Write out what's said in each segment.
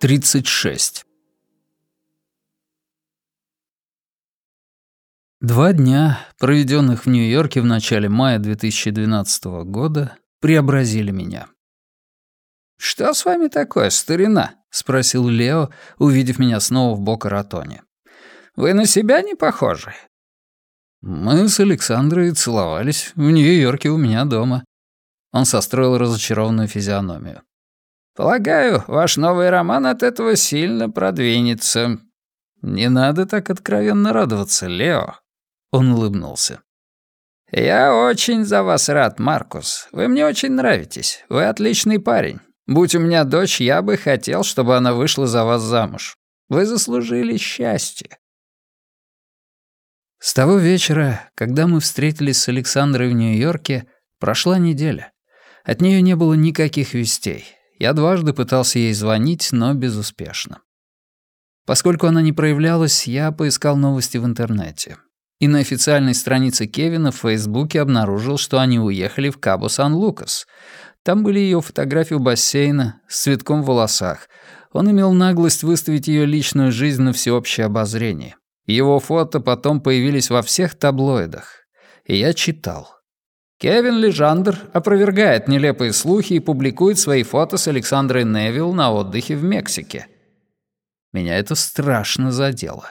36. Два дня, проведенных в Нью-Йорке в начале мая 2012 года, преобразили меня. «Что с вами такое, старина?» — спросил Лео, увидев меня снова в Бока-Ратоне. «Вы на себя не похожи?» Мы с Александрой целовались в Нью-Йорке у меня дома. Он состроил разочарованную физиономию. Полагаю, ваш новый роман от этого сильно продвинется. Не надо так откровенно радоваться, Лео. Он улыбнулся. Я очень за вас рад, Маркус. Вы мне очень нравитесь. Вы отличный парень. Будь у меня дочь, я бы хотел, чтобы она вышла за вас замуж. Вы заслужили счастье. С того вечера, когда мы встретились с Александрой в Нью-Йорке, прошла неделя. От нее не было никаких вестей. Я дважды пытался ей звонить, но безуспешно. Поскольку она не проявлялась, я поискал новости в интернете. И на официальной странице Кевина в Фейсбуке обнаружил, что они уехали в Кабо-Сан-Лукас. Там были ее фотографии у бассейна с цветком в волосах. Он имел наглость выставить ее личную жизнь на всеобщее обозрение. Его фото потом появились во всех таблоидах. И я читал. Кевин Лежандр опровергает нелепые слухи и публикует свои фото с Александрой Невилл на отдыхе в Мексике. Меня это страшно задело.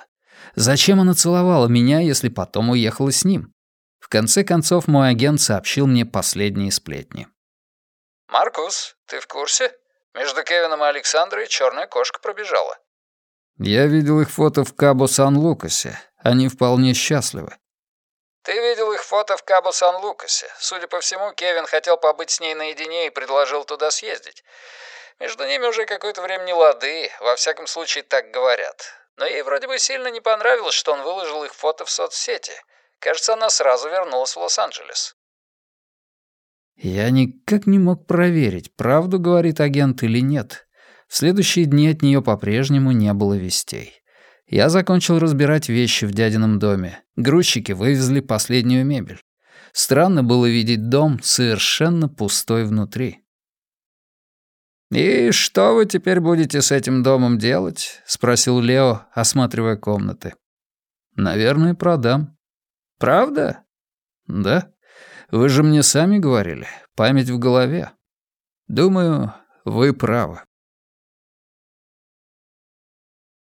Зачем она целовала меня, если потом уехала с ним? В конце концов, мой агент сообщил мне последние сплетни. «Маркус, ты в курсе? Между Кевином и Александрой черная кошка пробежала». Я видел их фото в Кабо-Сан-Лукасе. Они вполне счастливы. Ты видел фото в Кабо-Сан-Лукасе. Судя по всему, Кевин хотел побыть с ней наедине и предложил туда съездить. Между ними уже какое-то время не лады, во всяком случае так говорят. Но ей вроде бы сильно не понравилось, что он выложил их фото в соцсети. Кажется, она сразу вернулась в Лос-Анджелес. Я никак не мог проверить, правду говорит агент или нет. В следующие дни от нее по-прежнему не было вестей. Я закончил разбирать вещи в дядином доме. Грузчики вывезли последнюю мебель. Странно было видеть дом совершенно пустой внутри. «И что вы теперь будете с этим домом делать?» — спросил Лео, осматривая комнаты. «Наверное, продам». «Правда?» «Да. Вы же мне сами говорили. Память в голове. Думаю, вы правы».